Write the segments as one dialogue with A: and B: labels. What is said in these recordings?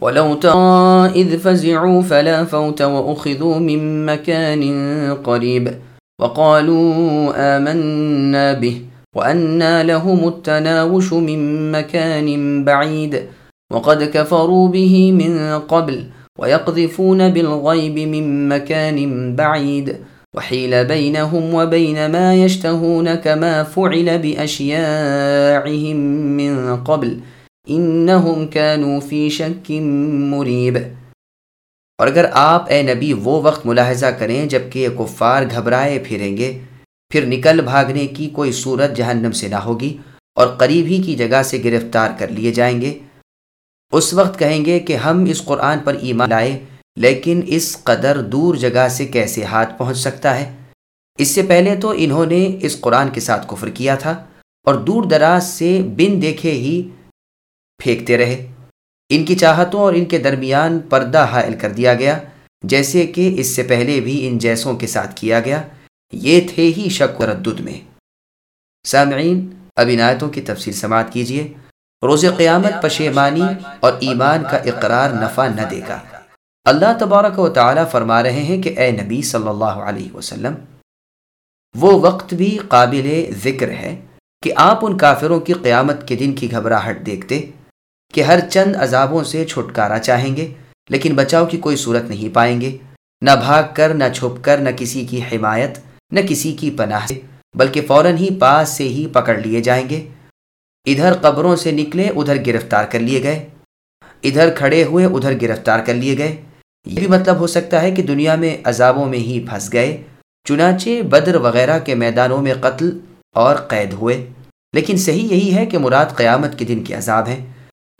A: ولو ترى إذ فزعوا فلا فوت وأخذوا من مكان قريب وقالوا آمنا به وأنا لهم التناوش من مكان بعيد وقد كفروا به من قبل ويقذفون بالغيب من مكان بعيد وحيل بينهم وبين ما يشتهون كما فعل بأشياعهم من قبل انہم كانوا فی شک مریب
B: اور اگر آپ اے نبی وہ وقت ملاحظہ کریں جبکہ یہ کفار گھبرائے پھریں گے، پھر نکل بھاگنے کی کوئی صورت جہنم سے نہ ہوگی اور قریب ہی کی جگہ سے گرفتار کر لیے جائیں گے۔ اس وقت کہیں گے کہ ہم اس قرآن پر ایمان لائے، لیکن اس قدر دور جگہ سے کیسے ہاتھ پہنچ سکتا ہے؟ اس سے پہلے تو انہوں نے اس قرآن کے ساتھ کفر کیا تھا اور دور دراز سے بن دیکھے ہی پھینکتے رہے۔ ان کی چاہتوں اور ان کے درمیان پردہ حائل کر دیا گیا، جیسے کہ اس سے پہلے بھی ان جیسوں کے ساتھ کیا گیا۔ یہ تھے ہی شک و ردد میں۔ سامعین، اب عنایتوں کی تفصیل سماعت کیجیے روز قیامت پشیمانی اور ایمان کا اقرار نفع نہ دے گا۔ اللہ تبارک و تعالی فرما رہے ہیں کہ اے نبی صلی اللہ علیہ وسلم، وہ وقت بھی قابل ذکر ہے کہ آپ ان کافروں کی قیامت کے دن کی گھبراہٹ دیکھتے۔ کہ ہر چند عذابوں سے چھٹکارا چاہیں گے، لیکن بچاؤ کی کوئی صورت نہیں پائیں گے۔ نہ بھاگ کر، نہ چھپ کر، نہ کسی کی حمایت، نہ کسی کی پناہ سے، بلکہ فوراً ہی پاس سے ہی پکڑ لیے جائیں گے۔ ادھر قبروں سے نکلے، ادھر گرفتار کر لیے گئے۔ ادھر کھڑے ہوئے، ادھر گرفتار کر لیے گئے۔ یہ بھی مطلب ہو سکتا ہے کہ دنیا میں عذابوں میں ہی پھنس گئے، چنانچہ بدر وغیرہ کے میدانوں میں قتل اور قید ہوئے۔ لیکن صحیح یہی ہے کہ مراد قیامت کے دن کے عذاب ہیں۔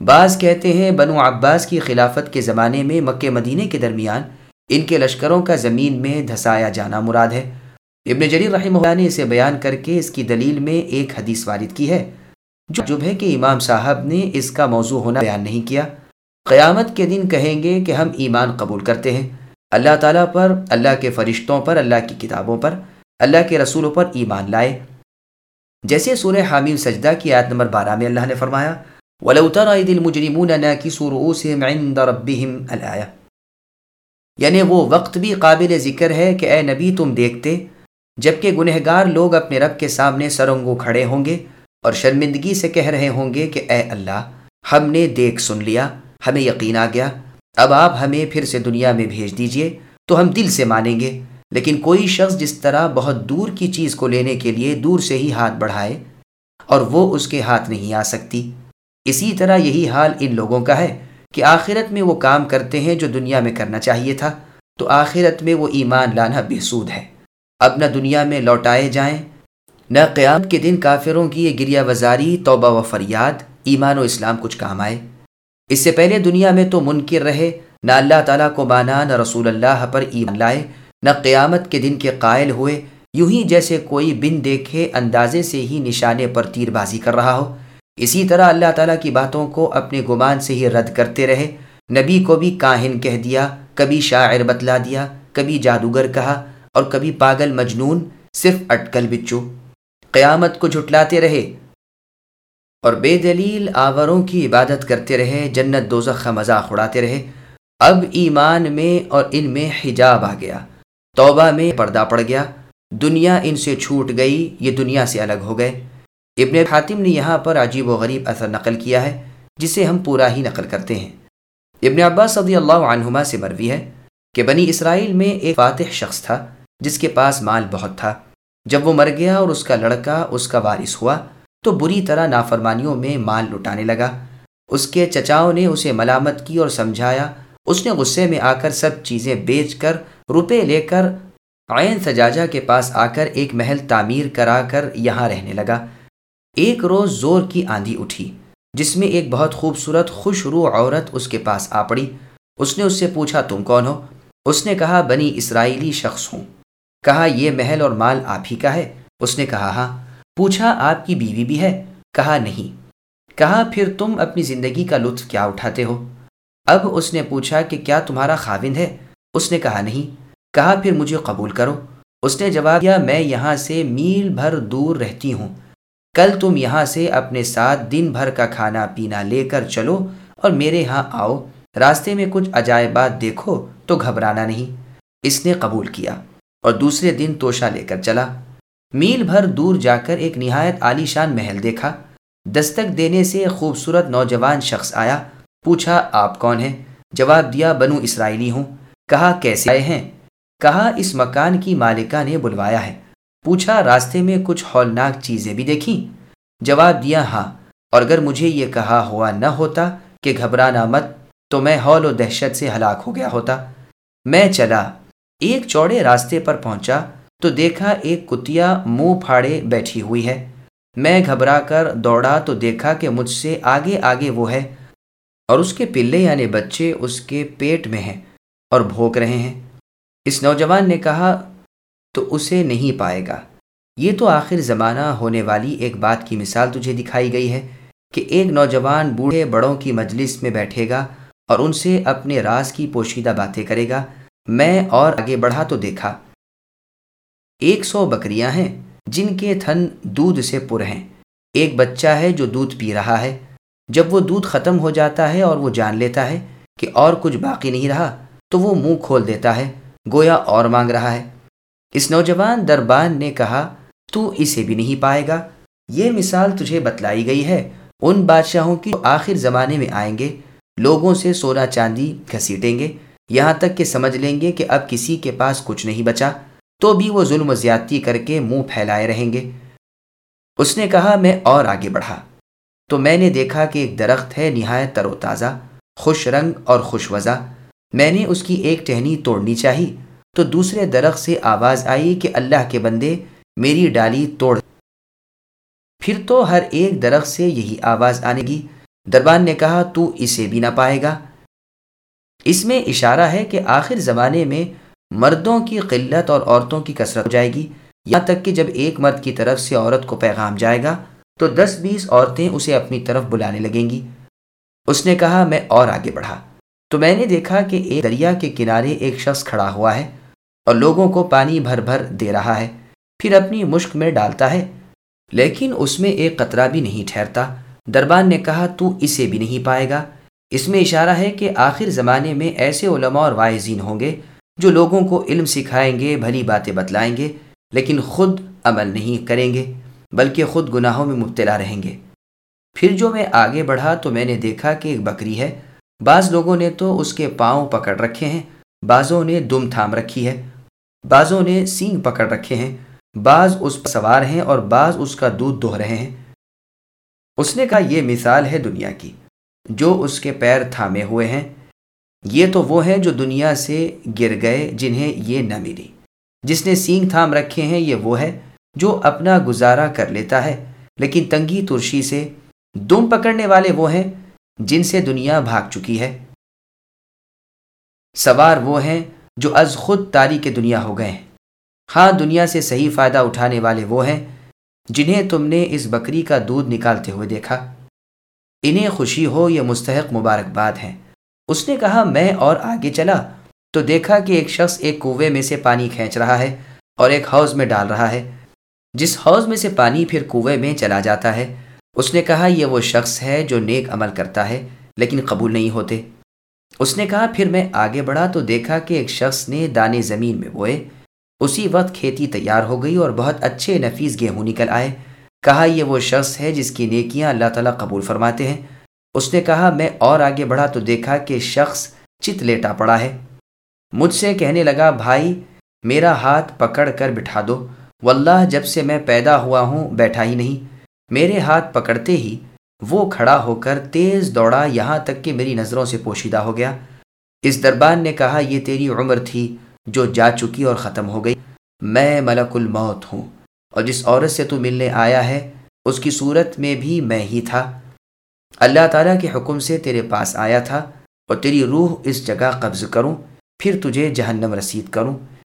B: بعض کہتے ہیں بنو عباس کی خلافت کے زمانے میں مکہ مدینے کے درمیان ان کے لشکروں کا زمین میں دھسایا جانا مراد ہے۔ ابن جریر رحمہ اللہ نے اسے بیان کر کے اس کی دلیل میں ایک حدیث وارد کی ہے۔ جو جب ہے کہ امام صاحب نے اس کا موضوع ہونا بیان نہیں کیا۔ قیامت کے دن کہیں گے کہ ہم ایمان قبول کرتے ہیں۔ اللہ تعالیٰ پر، اللہ کے فرشتوں پر، اللہ کی کتابوں پر، اللہ کے رسولوں پر ایمان لائے۔ جیسے سورہ حامل سجدہ کی آیت نمبر بارہ میں اللہ نے فرمایا وَلَوْ تَرَ إِذِ الْمُجْرِمُونَ نَاكِسُوا رُؤُوسِهِمْ عِنْدَ رَبِّهِمْ الْآيَةِ. یعنی وہ وقت بھی قابل ذکر ہے کہ اے نبی تم دیکھتے، جبکہ گنہگار لوگ اپنے رب کے سامنے سرنگو کھڑے ہوں گے اور شرمندگی سے کہہ رہے ہوں گے کہ اے اللہ، ہم نے دیکھ سن لیا، ہمیں یقین آ گیا، اب آپ ہمیں پھر سے دنیا میں بھیج دیجیے، تو ہم دل سے مانیں گے۔ لیکن کوئی شخص جس طرح بہت دور کی چیز کو لینے کے لیے دور سے ہی ہاتھ بڑھائے اور وہ اس کے ہاتھ نہیں آ سکتی۔ اسی طرح یہی حال ان لوگوں کا ہے کہ آخرت میں وہ کام کرتے ہیں جو دنیا میں کرنا چاہیے تھا، تو آخرت میں وہ ایمان لانا بے سود ہے۔ اب نہ دنیا میں لوٹائے جائیں، نہ قیام کے دن کافروں کی یہ گریہ وزاری، توبہ و فریاد، ایمان و اسلام کچھ کام آئے۔ اس سے پہلے دنیا میں تو منکر رہے، نہ اللہ تعالیٰ کو مانا، نہ رسول اللہ پر ایمان لائے، نہ قیامت کے دن کے قائل ہوئے۔ یوں ہی جیسے کوئی بن دیکھے، اندازے سے ہی نشانے پر تیر بازی کر رہا ہو۔ اسی طرح اللہ تعالیٰ کی باتوں کو اپنے گمان سے ہی رد کرتے رہے۔ نبی کو بھی کاہن کہہ دیا، کبھی شاعر بتلا دیا، کبھی جادوگر کہا اور کبھی پاگل مجنون صرف اٹکل بچو قیامت کو جھٹلاتے رہے اور بے دلیل آوروں کی عبادت کرتے رہے، جنت دوزخ کا مذاق اڑاتے رہے۔ اب ایمان میں اور ان میں حجاب آ گیا، توبہ میں پردہ پڑ گیا۔ دنیا ان سے چھوٹ گئی، یہ دنیا سے الگ ہو گئے۔ ابن حاتم نے یہاں پر عجیب و غریب اثر نقل کیا ہے، جسے ہم پورا ہی نقل کرتے ہیں۔ ابن عباس صدی اللہ عنہما سے مروی ہے کہ بنی اسرائیل میں ایک فاتح شخص تھا، جس کے پاس مال بہت تھا۔ جب وہ مر گیا اور اس کا لڑکا، اس کا وارث ہوا، تو بری طرح نافرمانیوں میں مال لٹانے لگا۔ اس کے چچاؤں نے اسے ملامت کی اور سمجھایا۔ اس نے غصے میں آ کر سب چیزیں بیچ کر روپے لے کر عین سجاجہ کے پاس آ کر ایک محل تعمیر کرا کر یہاں رہنے لگا۔ ایک روز زور کی آندھی اٹھی، جس میں ایک بہت خوبصورت خوش رو عورت اس کے پاس آ پڑی۔ اس نے اس سے پوچھا، تم کون ہو؟ اس نے کہا، بنی اسرائیلی شخص ہوں۔ کہا، یہ محل اور مال آپ ہی کا ہے؟ اس نے کہا ہاں پوچھا، آپ کی بیوی بھی ہے؟ کہا، نہیں کہا، پھر تم اپنی زندگی کا لطف کیا اٹھاتے ہو؟ اب اس نے پوچھا، کہ کیا تمہارا خاوند ہے؟ اس نے کہا، نہیں کہا، پھر مجھے قبول کرو اس نے جواب دیا، میں یہاں سے میل بھر دور رہتی ہوں۔ کل تم یہاں سے اپنے ساتھ دن بھر کا کھانا پینا لے کر چلو اور میرے ہاں آؤ۔ راستے میں کچھ عجائبات دیکھو تو گھبرانا نہیں۔ اس نے قبول کیا اور دوسرے دن توشہ لے کر چلا۔ میل بھر دور جا کر ایک نہایت عالی شان محل دیکھا۔ دستک دینے سے خوبصورت نوجوان شخص آیا۔ پوچھا، آپ کون ہیں؟ جواب دیا، بنو اسرائیلی ہوں۔ کہا، کیسے آئے ہیں؟ کہا، اس مکان کی مالکہ نے بلوایا ہے۔ پوچھا، راستے میں کچھ ہولناک چیزیں بھی دیکھیں؟ جواب دیا ہاں۔ اور اگر مجھے یہ کہا ہوا نہ ہوتا کہ گھبرانا مت، تو میں ہول و دہشت سے ہلاک ہو گیا ہوتا۔ میں چلا۔ ایک چوڑے راستے پر پہنچا تو دیکھا ایک کتیا منہ پھاڑے بیٹھی ہوئی ہے۔ میں گھبرا کر دوڑا تو دیکھا کہ مجھ سے آگے آگے وہ ہے۔ اور اس کے پلے یعنی بچے اس کے پیٹ میں ہیں اور بھوک رہے ہیں۔ اس نوجوان نے کہا تو اسے نہیں پائے گا۔ یہ تو آخر زمانہ ہونے والی ایک بات کی مثال تجھے دکھائی گئی ہے کہ ایک نوجوان بوڑھے بڑوں کی مجلس میں بیٹھے گا اور ان سے اپنے راز کی پوشیدہ باتیں کرے گا۔ میں اور آگے بڑھا تو دیکھا۔ ایک سو بکریاں ہیں جن کے تھن دودھ سے پر ہیں۔ ایک بچہ ہے جو دودھ پی رہا ہے۔ جب وہ دودھ ختم ہو جاتا ہے اور وہ جان لیتا ہے کہ اور کچھ باقی نہیں رہا تو وہ منہ کھول دیتا ہے، گویا اور مانگ رہا ہے۔ اس نوجوان دربان نے کہا، تو اسے بھی نہیں پائے گا۔ یہ مثال تجھے بتلائی گئی ہے۔ ان بادشاہوں کی آخر زمانے میں آئیں گے، لوگوں سے سونا چاندی گھسیٹیں گے۔ یہاں تک کہ سمجھ لیں گے کہ اب کسی کے پاس کچھ نہیں بچا۔ تو بھی وہ ظلم و زیادتی کر کے منہ پھیلائے رہیں گے۔ اس نے کہا، میں اور آگے بڑھا۔ تو میں نے دیکھا کہ ایک درخت ہے نہایت تر و تازہ، خوش رنگ اور خوش وضع۔ میں نے اس کی ایک ٹہنی توڑنی چاہی۔ تو دوسرے درخت سے آواز آئی کہ اللہ کے بندے، میری ڈالی توڑ۔ پھر تو ہر ایک درخت سے یہی آواز آنے گی دربان نے کہا، تو اسے بھی نہ پائے گا۔ اس میں اشارہ ہے کہ آخر زمانے میں مردوں کی قلت اور عورتوں کی کثرت ہو جائے گی۔ یہاں تک کہ جب ایک مرد کی طرف سے عورت کو پیغام جائے گا، تو دس بیس عورتیں اسے اپنی طرف بلانے لگیں گی۔ اس نے کہا، میں اور آگے بڑھا۔ تو میں نے دیکھا کہ ایک دریا کے کنارے ایک شخص کھڑا ہوا ہے۔ اور لوگوں کو پانی بھر بھر دے رہا ہے، پھر اپنی مشک میں ڈالتا ہے۔ لیکن اس میں ایک قطرہ بھی نہیں ٹھہرتا۔ دربان نے کہا، تو اسے بھی نہیں پائے گا۔ اس میں اشارہ ہے کہ آخر زمانے میں ایسے علماء اور واعظین ہوں گے جو لوگوں کو علم سکھائیں گے، بھلی باتیں بتلائیں گے، لیکن خود عمل نہیں کریں گے، بلکہ خود گناہوں میں مبتلا رہیں گے۔ پھر جو میں آگے بڑھا تو میں نے دیکھا کہ ایک بکری ہے۔ بعض لوگوں نے تو اس کے پاؤں پکڑ رکھے ہیں، بعضوں نے دم تھام رکھی ہے۔ بعضوں نے سینگ پکڑ رکھے ہیں۔ بعض اس پر سوار ہیں اور بعض اس کا دودھ دوہ رہے ہیں۔ اس نے کہا، یہ مثال ہے دنیا کی، جو اس کے پیر تھامے ہوئے ہیں۔ یہ تو وہ ہیں جو دنیا سے گر گئے، جنہیں یہ نہ ملی۔ جس نے سینگ تھام رکھے ہیں، یہ وہ ہے جو اپنا گزارا کر لیتا ہے۔ لیکن تنگی ترشی سے دم پکڑنے والے وہ ہیں جن سے دنیا بھاگ چکی ہے۔ سوار وہ ہیں جو از خود تاریخ دنیا ہو گئے ہیں۔ ہاں دنیا سے صحیح فائدہ اٹھانے والے وہ ہیں جنہیں تم نے اس بکری کا دودھ نکالتے ہوئے دیکھا۔ انہیں خوشی ہو یہ مستحق مبارکباد ہے۔ اس نے کہا، میں اور آگے چلا۔ تو دیکھا کہ ایک شخص ایک کنویں میں سے پانی کھینچ رہا ہے اور ایک حوض میں ڈال رہا ہے۔ جس حوض میں سے پانی پھر کنویں میں چلا جاتا ہے۔ اس نے کہا، یہ وہ شخص ہے جو نیک عمل کرتا ہے، لیکن قبول نہیں ہوتے۔ اس نے کہا، پھر میں آگے بڑھا تو دیکھا کہ ایک شخص نے دانے زمین میں بوئے۔ اسی وقت کھیتی تیار ہو گئی اور بہت اچھے نفیس گیہوں نکل آئے۔ کہا، یہ وہ شخص ہے جس کی نیکیاں اللہ تعالیٰ قبول فرماتے ہیں۔ اس نے کہا، میں اور آگے بڑھا تو دیکھا کہ شخص چت لیٹا پڑا ہے۔ مجھ سے کہنے لگا، بھائی، میرا ہاتھ پکڑ کر بٹھا دو۔ واللہ، جب سے میں پیدا ہوا ہوں، بیٹھا ہی نہیں۔ میرے ہاتھ پکڑتے ہی وہ کھڑا ہو کر تیز دوڑا یہاں تک کہ میری نظروں سے پوشیدہ ہو گیا۔ اس دربان نے کہا، یہ تیری عمر تھی جو جا چکی اور ختم ہو گئی۔ میں ملک الموت ہوں اور جس عورت سے تو ملنے آیا ہے، اس کی صورت میں بھی میں ہی تھا۔ اللہ تعالیٰ کے حکم سے تیرے پاس آیا تھا اور تیری روح اس جگہ قبض کروں، پھر تجھے جہنم رسید کروں۔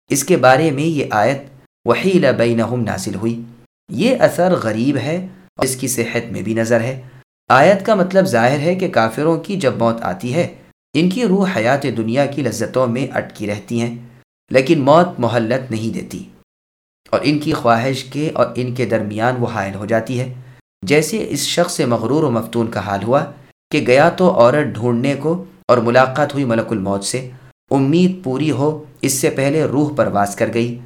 B: اس کے بارے میں یہ آیت وہی بینہم نازل ہوئی۔ یہ اثر غریب ہے اور اس کی صحت میں بھی نظر ہے۔ آیت کا مطلب ظاہر ہے کہ کافروں کی جب موت آتی ہے، ان کی روح حیات دنیا کی لذتوں میں اٹکی رہتی ہیں، لیکن موت محلت نہیں دیتی۔ اور ان کی خواہش کے اور ان کے درمیان وہ حائل ہو جاتی ہے۔ جیسے اس شخص سے مغرور و مفتون کا حال ہوا کہ گیا تو عورت ڈھونڈنے کو اور ملاقات ہوئی ملک الموت سے۔ امید پوری ہو، اس سے پہلے روح پرواز کر گئی۔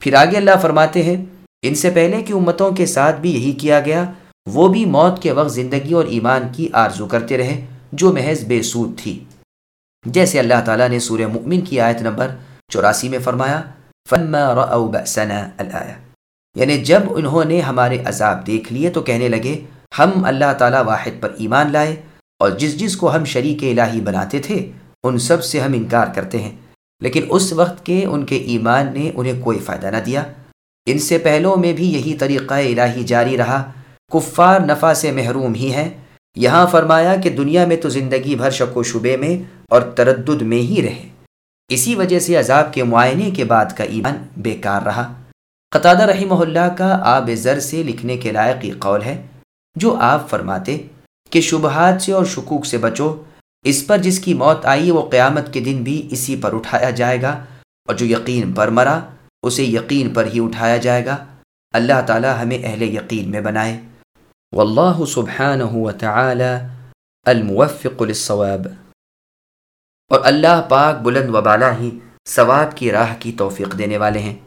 B: پھر آگے اللہ فرماتے ہیں ان سے پہلے کی امتوں کے ساتھ بھی یہی کیا گیا، وہ بھی موت کے وقت زندگی اور ایمان کی آرزو کرتے رہے، جو محض بے سود تھی۔ جیسے اللہ تعالیٰ نے سورہ مؤمن کی آیت نمبر چوراسی میں فرمایا یعنی جب انہوں نے ہمارے عذاب دیکھ لیے تو کہنے لگے، ہم اللہ تعالیٰ واحد پر ایمان لائے اور جس جس کو ہم شریک الہی بناتے تھے، ان سب سے ہم انکار کرتے ہیں۔ لیکن اس وقت کے ان کے ایمان نے انہیں کوئی فائدہ نہ دیا۔ ان سے پہلوں میں بھی یہی طریقہ الہی جاری رہا۔ کفار نفع سے محروم ہی ہیں۔ یہاں فرمایا کہ دنیا میں تو زندگی بھر شک و شبے میں اور تردد میں ہی رہے۔ اسی وجہ سے عذاب کے معائنے کے بعد کا ایمان بیکار رہا۔ قطادہ رحمہ اللہ کا آب زر سے لکھنے کے لائق یہ قول ہے۔ جو آپ فرماتے کہ شبہات سے اور شکوک سے بچو۔ اس پر جس کی موت آئی وہ قیامت کے دن بھی اسی پر اٹھایا جائے گا اور جو یقین پر مرا اسے یقین پر ہی اٹھایا جائے گا۔ اللہ تعالی ہمیں اہل یقین میں بنائے۔ واللہ سبحانہ وتعالی الموفق للصواب۔ اور اللہ پاک بلند و بالا ہی ثواب کی راہ کی توفیق دینے والے ہیں۔